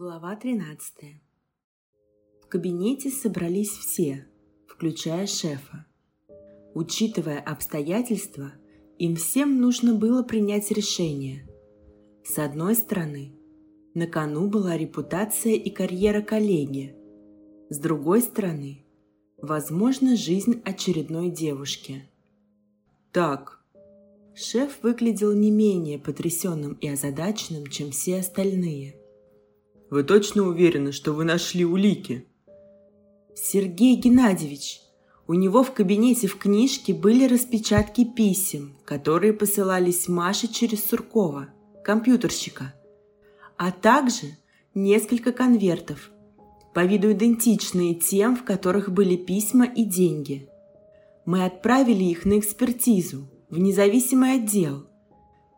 Глава 13 В кабинете собрались все, включая шефа. Учитывая обстоятельства, им всем нужно было принять решение. С одной стороны, на кону была репутация и карьера коллеги. С другой стороны, возможно, жизнь очередной девушки. «Так», Шеф выглядел не менее потрясенным и озадаченным, чем все остальные. Вы точно уверены, что вы нашли улики? Сергей Геннадьевич, у него в кабинете в книжке были распечатки писем, которые посылались Маше через Суркова, компьютерщика, а также несколько конвертов, по виду идентичные тем, в которых были письма и деньги. Мы отправили их на экспертизу в независимый отдел.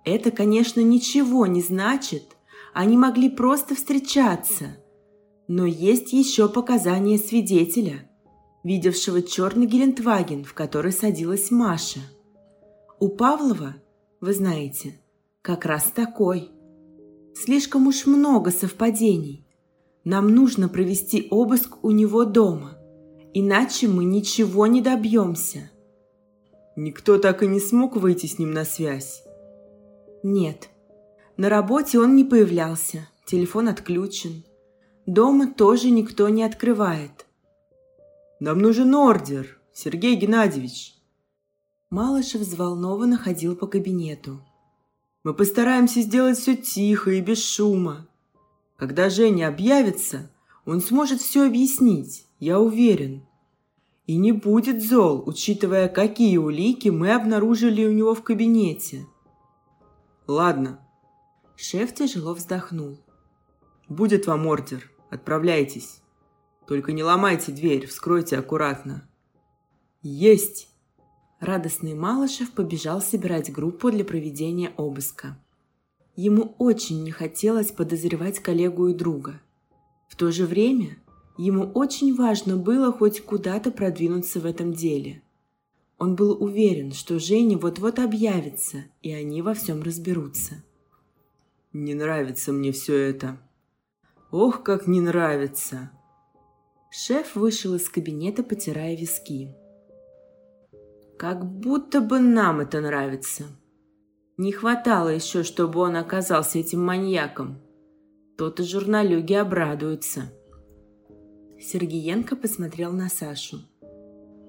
Это, конечно, ничего не значит – они могли просто встречаться. Но есть еще показания свидетеля, видевшего черный Гелендваген, в который садилась Маша. У Павлова, вы знаете, как раз такой. Слишком уж много совпадений. Нам нужно провести обыск у него дома, иначе мы ничего не добьемся. Никто так и не смог выйти с ним на связь? Нет, на работе он не появлялся, телефон отключен. Дома тоже никто не открывает. «Нам нужен ордер, Сергей Геннадьевич!» Малышев взволнованно ходил по кабинету. «Мы постараемся сделать все тихо и без шума. Когда Женя объявится, он сможет все объяснить, я уверен. И не будет зол, учитывая, какие улики мы обнаружили у него в кабинете. Ладно, Шеф тяжело вздохнул. «Будет вам ордер. Отправляйтесь. Только не ломайте дверь, вскройте аккуратно». «Есть!» Радостный Малышев побежал собирать группу для проведения обыска. Ему очень не хотелось подозревать коллегу и друга. В то же время ему очень важно было хоть куда-то продвинуться в этом деле. Он был уверен, что Женя вот-вот объявится, и они во всем разберутся. Не нравится мне все это. Ох, как не нравится. Шеф вышел из кабинета, потирая виски. Как будто бы нам это нравится. Не хватало еще, чтобы он оказался этим маньяком. То-то журналюги обрадуются. Сергеенко посмотрел на Сашу.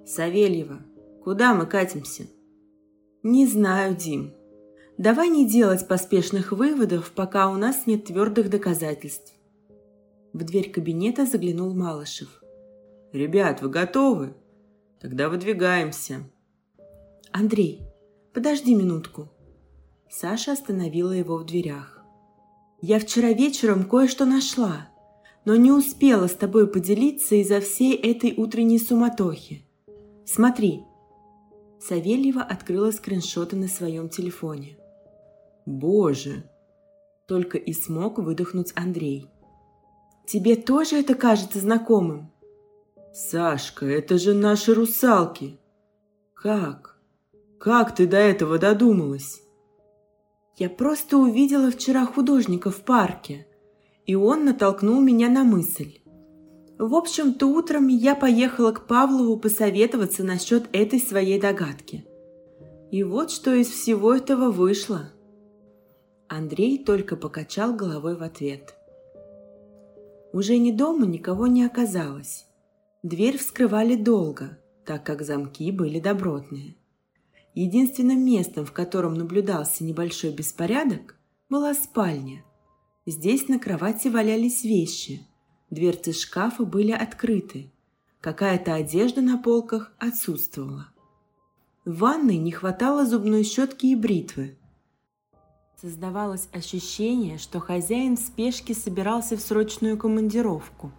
«Савельева, куда мы катимся?» «Не знаю, Дим», Давай не делать поспешных выводов, пока у нас нет твердых доказательств. В дверь кабинета заглянул Малышев. «Ребят, вы готовы? Тогда выдвигаемся». «Андрей, подожди минутку». Саша остановила его в дверях. «Я вчера вечером кое-что нашла, но не успела с тобой поделиться из-за всей этой утренней суматохи. Смотри». Савельева открыла скриншоты на своем телефоне. Боже!» Только и смог выдохнуть Андрей. «Тебе тоже это кажется знакомым?» «Сашка, это же наши русалки!» «Как? Как ты до этого додумалась?» «Я просто увидела вчера художника в парке, и он натолкнул меня на мысль. В общем-то, утром я поехала к Павлову посоветоваться насчет этой своей догадки. И вот что из всего этого вышло – Андрей только покачал головой в ответ. Уже не дома никого не оказалось. Дверь вскрывали долго, так как замки были добротные. Единственным местом, в котором наблюдался небольшой беспорядок, была спальня. Здесь на кровати валялись вещи, дверцы шкафа были открыты, какая-то одежда на полках отсутствовала. В ванной не хватало зубной щетки и бритвы – Создавалось ощущение, что хозяин в спешке собирался в срочную командировку.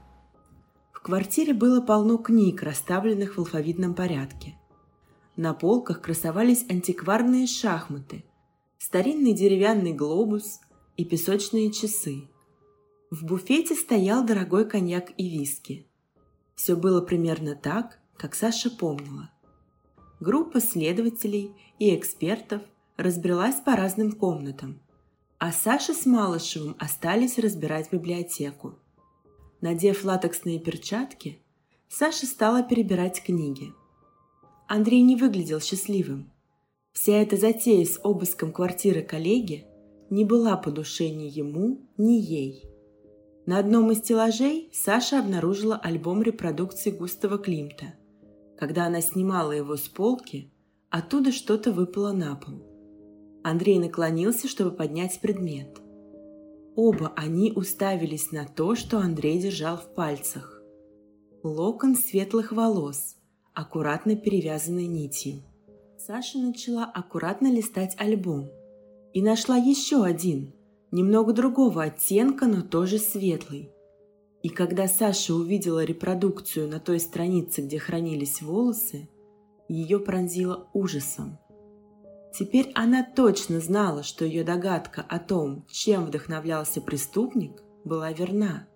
В квартире было полно книг, расставленных в алфавитном порядке. На полках красовались антикварные шахматы, старинный деревянный глобус и песочные часы. В буфете стоял дорогой коньяк и виски. Все было примерно так, как Саша помнила. Группа следователей и экспертов разбрелась по разным комнатам, а Саша с Малышевым остались разбирать библиотеку – Надев латексные перчатки, Саша стала перебирать книги. Андрей не выглядел счастливым. Вся эта затея с обыском квартиры коллеги не была по душе ни ему, ни ей. На одном из стеллажей Саша обнаружила альбом репродукции Густава Климта. Когда она снимала его с полки, оттуда что-то выпало на пол. Андрей наклонился, чтобы поднять предмет. Оба они уставились на то, что Андрей держал в пальцах. Локон светлых волос, аккуратно перевязанный нитью. Саша начала аккуратно листать альбом и нашла еще один, немного другого оттенка, но тоже светлый. И когда Саша увидела репродукцию на той странице, где хранились волосы, ее пронзило ужасом. Теперь она точно знала, что ее догадка о том, чем вдохновлялся преступник, была верна.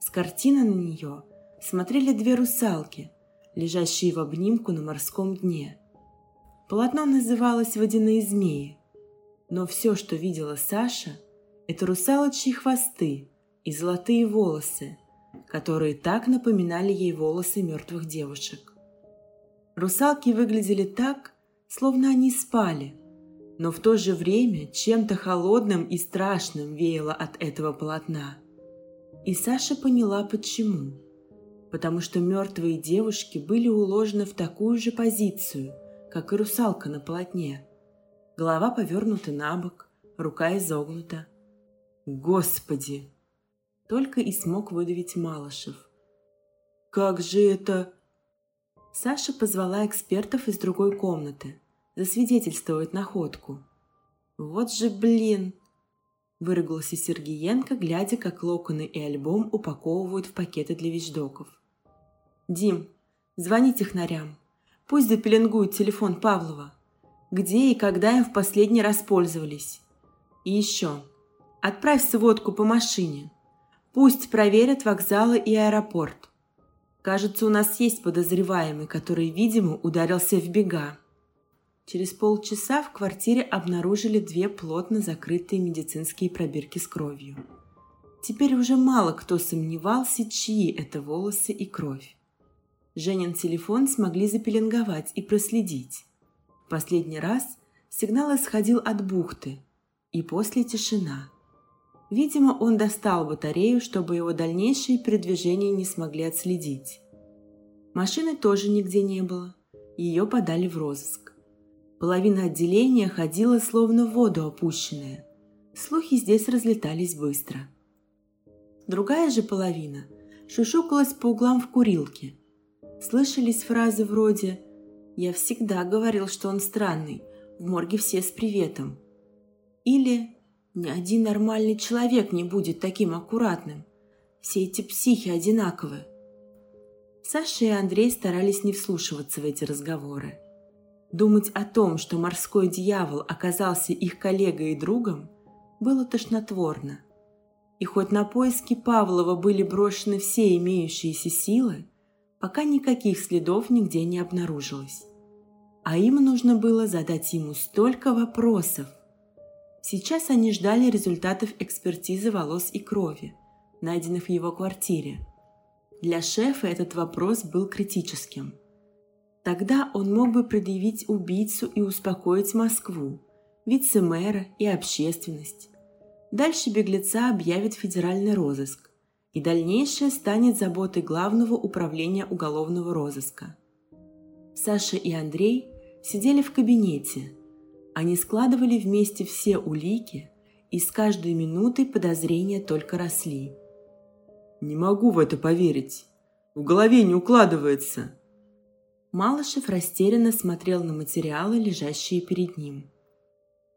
С картины на нее смотрели две русалки, лежащие в обнимку на морском дне – Полотно называлось «Водяные змеи», но все, что видела Саша, это русалочьи хвосты и золотые волосы, которые так напоминали ей волосы мертвых девушек. Русалки выглядели так, словно они спали, но в то же время чем-то холодным и страшным веяло от этого полотна. И Саша поняла почему. Потому что мертвые девушки были уложены в такую же позицию – как и русалка на полотне. Голова повернута на бок, рука изогнута. «Господи!» Только и смог выдавить Малышев. «Как же это...» Саша позвала экспертов из другой комнаты засвидетельствовать находку. «Вот же блин!» Выругался Сергеенко, глядя, как локоны и альбом упаковывают в пакеты для вещдоков. «Дим, звони технарям», Пусть запеленгуют телефон Павлова. Где и когда им в последний раз пользовались. И еще. Отправь сводку по машине. Пусть проверят вокзалы и аэропорт. Кажется, у нас есть подозреваемый, который, видимо, ударился в бега. Через полчаса в квартире обнаружили две плотно закрытые медицинские пробирки с кровью. Теперь уже мало кто сомневался, чьи это волосы и кровь. Женин телефон смогли запеленговать и проследить. Последний раз сигнал исходил от бухты, и после тишина. Видимо, он достал батарею, чтобы его дальнейшие передвижения не смогли отследить. Машины тоже нигде не было, ее подали в розыск. Половина отделения ходила словно в воду опущенная. Слухи здесь разлетались быстро. Другая же половина шушукалась по углам в курилке – Слышались фразы вроде «Я всегда говорил, что он странный, в морге все с приветом». Или «Ни один нормальный человек не будет таким аккуратным. Все эти психи одинаковы». Саша и Андрей старались не вслушиваться в эти разговоры. Думать о том, что морской дьявол оказался их коллегой и другом, было тошнотворно. И хоть на поиски Павлова были брошены все имеющиеся силы, пока никаких следов нигде не обнаружилось. А им нужно было задать ему столько вопросов. Сейчас они ждали результатов экспертизы волос и крови, найденных в его квартире. Для шефа этот вопрос был критическим. Тогда он мог бы предъявить убийцу и успокоить Москву, вице-мэра и общественность. Дальше беглеца объявит федеральный розыск, и дальнейшее станет заботой Главного управления уголовного розыска. Саша и Андрей сидели в кабинете. Они складывали вместе все улики, и с каждой минутой подозрения только росли. «Не могу в это поверить. В голове не укладывается», Малышев растерянно смотрел на материалы, лежащие перед ним.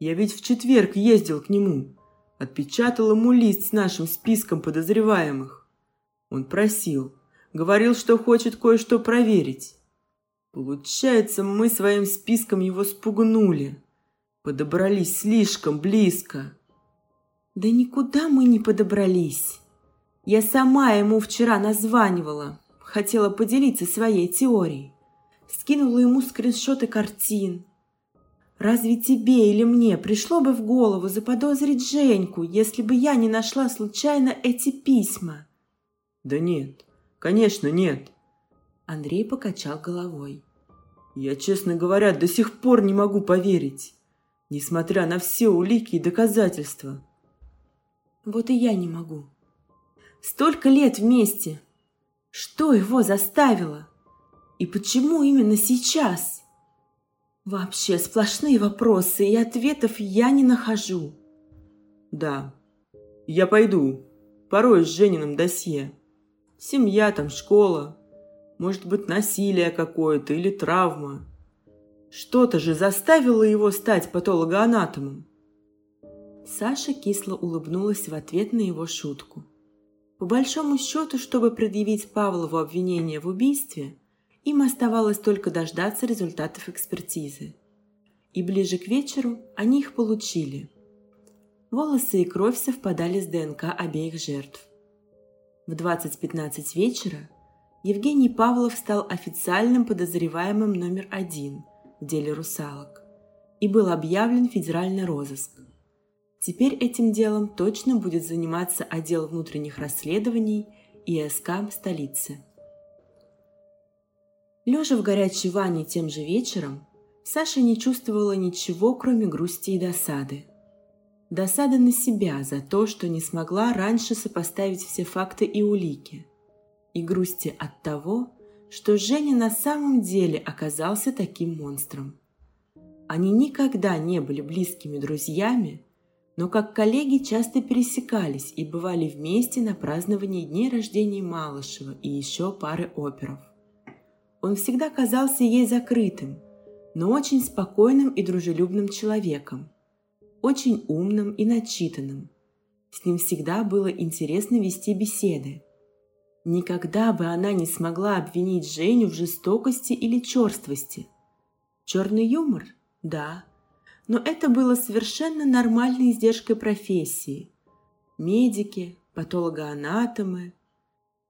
«Я ведь в четверг ездил к нему. Отпечатал ему лист с нашим списком подозреваемых. Он просил, говорил, что хочет кое-что проверить. Получается, мы своим списком его спугнули. Подобрались слишком близко. Да никуда мы не подобрались. Я сама ему вчера названивала, хотела поделиться своей теорией. Скинула ему скриншоты картин, Разве тебе или мне пришло бы в голову заподозрить Женьку, если бы я не нашла случайно эти письма? Да нет, конечно нет. Андрей покачал головой. Я, честно говоря, до сих пор не могу поверить, несмотря на все улики и доказательства. Вот и я не могу. Столько лет вместе. Что его заставило? И почему именно сейчас? Вообще сплошные вопросы, и ответов я не нахожу. Да, я пойду. Порой с Жениным досье. Семья там, школа. Может быть, насилие какое-то или травма. Что-то же заставило его стать патологоанатомом. Саша кисло улыбнулась в ответ на его шутку. По большому счету, чтобы предъявить Павлову обвинение в убийстве, им оставалось только дождаться результатов экспертизы. И ближе к вечеру они их получили. Волосы и кровь совпадали с ДНК обеих жертв. В 20.15 вечера Евгений Павлов стал официальным подозреваемым номер один в деле русалок и был объявлен федеральный розыск. Теперь этим делом точно будет заниматься отдел внутренних расследований и СК столицы. Лежа в горячей ванне тем же вечером, Саша не чувствовала ничего, кроме грусти и досады. Досада на себя за то, что не смогла раньше сопоставить все факты и улики. И грусти от того, что Женя на самом деле оказался таким монстром. Они никогда не были близкими друзьями, но как коллеги часто пересекались и бывали вместе на праздновании дней рождения Малышева и еще пары оперов. Он всегда казался ей закрытым, но очень спокойным и дружелюбным человеком – очень умным и начитанным. С ним всегда было интересно вести беседы. Никогда бы она не смогла обвинить Женю в жестокости или черствости. Черный юмор? Да. Но это было совершенно нормальной издержкой профессии. Медики, патологоанатомы,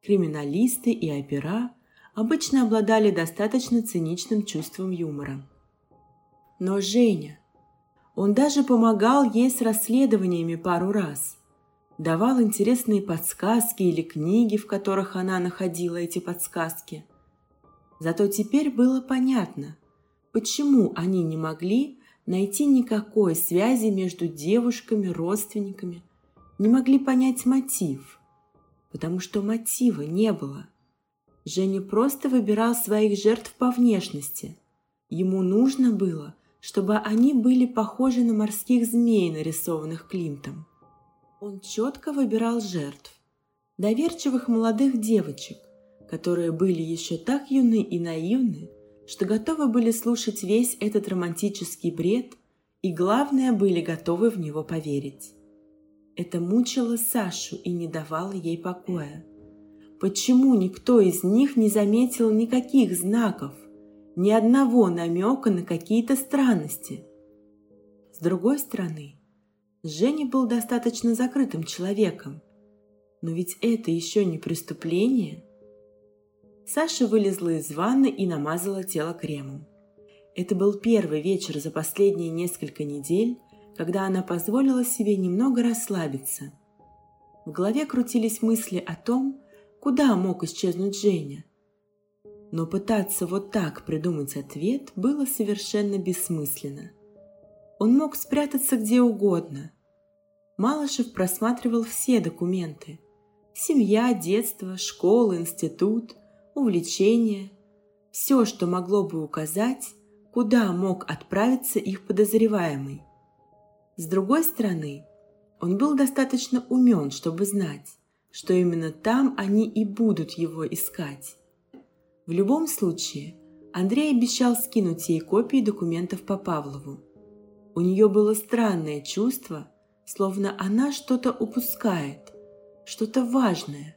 криминалисты и опера обычно обладали достаточно циничным чувством юмора. Но Женя, он даже помогал ей с расследованиями пару раз. Давал интересные подсказки или книги, в которых она находила эти подсказки. Зато теперь было понятно, почему они не могли найти никакой связи между девушками, родственниками, не могли понять мотив, потому что мотива не было. Женя просто выбирал своих жертв по внешности. Ему нужно было, чтобы они были похожи на морских змей, нарисованных Клинтом. Он четко выбирал жертв, доверчивых молодых девочек, которые были еще так юны и наивны, что готовы были слушать весь этот романтический бред и, главное, были готовы в него поверить. Это мучило Сашу и не давало ей покоя. Почему никто из них не заметил никаких знаков – ни одного намека на какие-то странности. С другой стороны, Женя был достаточно закрытым человеком. Но ведь это еще не преступление. Саша вылезла из ванны и намазала тело кремом. Это был первый вечер за последние несколько недель, когда она позволила себе немного расслабиться. В голове крутились мысли о том, куда мог исчезнуть Женя, но пытаться вот так придумать ответ было совершенно бессмысленно. Он мог спрятаться где угодно. Малышев просматривал все документы. Семья, детство, школа, институт, увлечения. Все, что могло бы указать, куда мог отправиться их подозреваемый. С другой стороны, он был достаточно умен, чтобы знать, что именно там они и будут его искать. В любом случае, Андрей обещал скинуть ей копии документов по Павлову. У нее было странное чувство, словно она что-то упускает, что-то важное.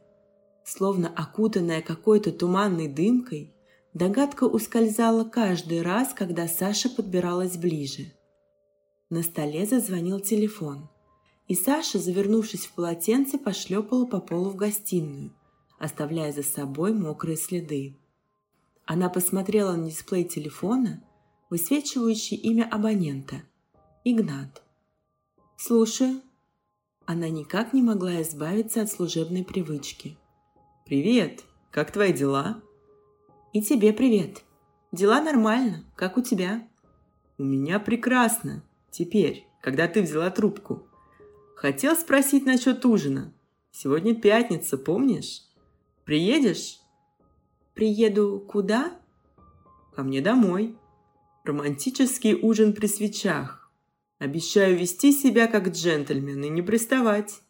Словно окутанная какой-то туманной дымкой, догадка ускользала каждый раз, когда Саша подбиралась ближе. На столе зазвонил телефон, и Саша, завернувшись в полотенце, пошлепала по полу в гостиную, оставляя за собой мокрые следы. Она посмотрела на дисплей телефона, высвечивающий имя абонента – Игнат. «Слушаю». Она никак не могла избавиться от служебной привычки. «Привет! Как твои дела?» «И тебе привет! Дела нормально, как у тебя?» «У меня прекрасно. Теперь, когда ты взяла трубку. Хотел спросить насчет ужина. Сегодня пятница, помнишь? Приедешь?» «Приеду куда?» «Ко мне домой. Романтический ужин при свечах. Обещаю вести себя как джентльмен и не приставать».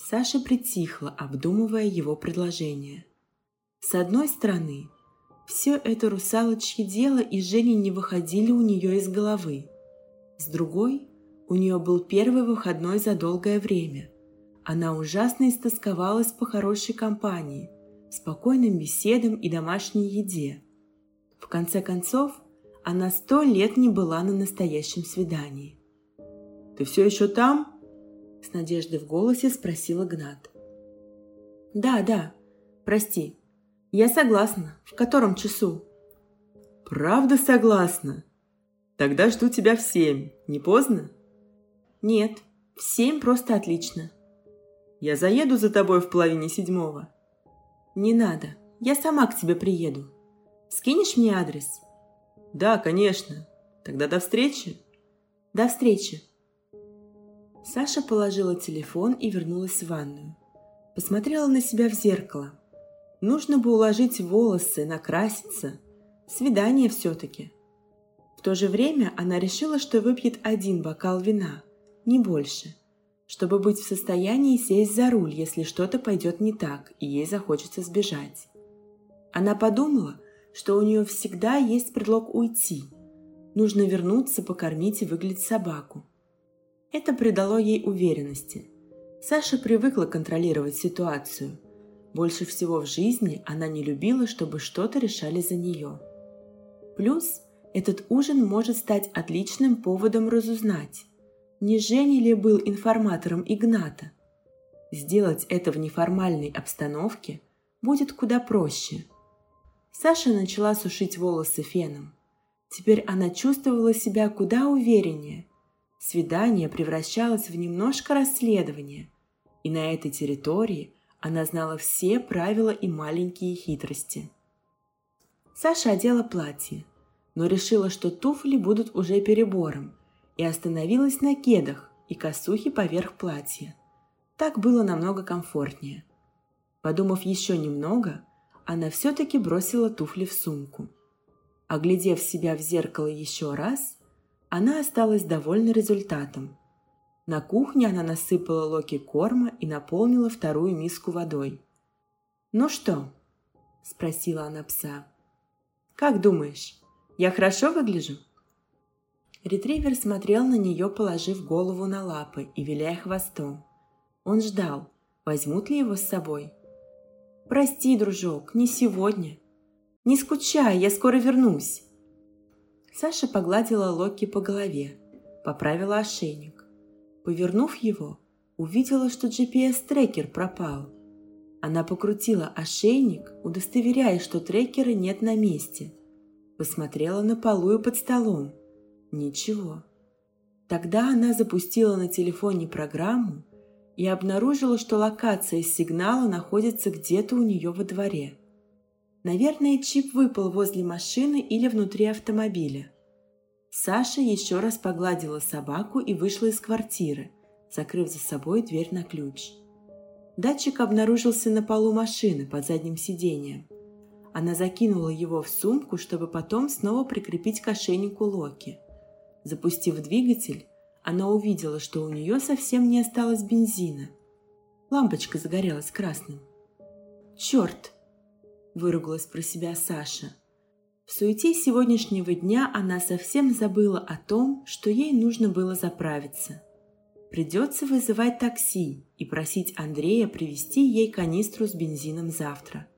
Саша притихла, обдумывая его предложение. С одной стороны, все это русалочье дело и Женя не выходили у нее из головы. С другой, у нее был первый выходной за долгое время. Она ужасно истосковалась по хорошей компании, спокойным беседам и домашней еде. В конце концов, она сто лет не была на настоящем свидании. «Ты все еще там?» С надеждой в голосе спросил Игнат. «Да, да, прости. Я согласна. В котором часу?» «Правда согласна? Тогда жду тебя в семь. Не поздно?» «Нет, в семь просто отлично». «Я заеду за тобой в половине седьмого». «Не надо. Я сама к тебе приеду. Скинешь мне адрес?» «Да, конечно. Тогда до встречи». «До встречи». Саша положила телефон и вернулась в ванную. Посмотрела на себя в зеркало. Нужно бы уложить волосы, накраситься. Свидание все-таки. В то же время она решила, что выпьет один бокал вина, не больше, чтобы быть в состоянии сесть за руль, если что-то пойдет не так и ей захочется сбежать. Она подумала, что у нее всегда есть предлог уйти. Нужно вернуться, покормить и выглядеть собаку. Это придало ей уверенности. Саша привыкла контролировать ситуацию. Больше всего в жизни она не любила, чтобы что-то решали за нее. Плюс этот ужин может стать отличным поводом разузнать, не Женя ли был информатором Игната. Сделать это в неформальной обстановке будет куда проще. Саша начала сушить волосы феном. Теперь она чувствовала себя куда увереннее – Свидание превращалось в немножко расследование, и на этой территории она знала все правила и маленькие хитрости. Саша одела платье, но решила, что туфли будут уже перебором, и остановилась на кедах и косухе поверх платья. Так было намного комфортнее. Подумав еще немного, она все-таки бросила туфли в сумку. Оглядев себя в зеркало еще раз, она осталась довольна результатом. На кухне она насыпала локи корма и наполнила вторую миску водой. «Ну что?» – спросила она пса. «Как думаешь, я хорошо выгляжу?» Ретривер смотрел на нее, положив голову на лапы и виляя хвостом. Он ждал, возьмут ли его с собой. «Прости, дружок, не сегодня. Не скучай, я скоро вернусь», Саша погладила Локи по голове, поправила ошейник. Повернув его, увидела, что GPS-трекер пропал. Она покрутила ошейник, удостоверяясь, что трекера нет на месте. Посмотрела на полу и под столом. Ничего. Тогда она запустила на телефоне программу и обнаружила, что локация сигнала находится где-то у нее во дворе – Наверное, чип выпал возле машины или внутри автомобиля. Саша еще раз погладила собаку и вышла из квартиры, закрыв за собой дверь на ключ. Датчик обнаружился на полу машины под задним сиденьем. Она закинула его в сумку, чтобы потом снова прикрепить к ошейнику Локи. Запустив двигатель, она увидела, что у нее совсем не осталось бензина. Лампочка загорелась красным. «Черт!» – выругалась про себя Саша. В суете сегодняшнего дня она совсем забыла о том, что ей нужно было заправиться. Придется вызывать такси и просить Андрея привезти ей канистру с бензином завтра.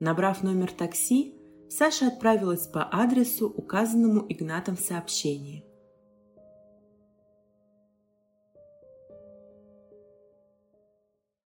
Набрав номер такси, Саша отправилась по адресу, указанному Игнатом в сообщении –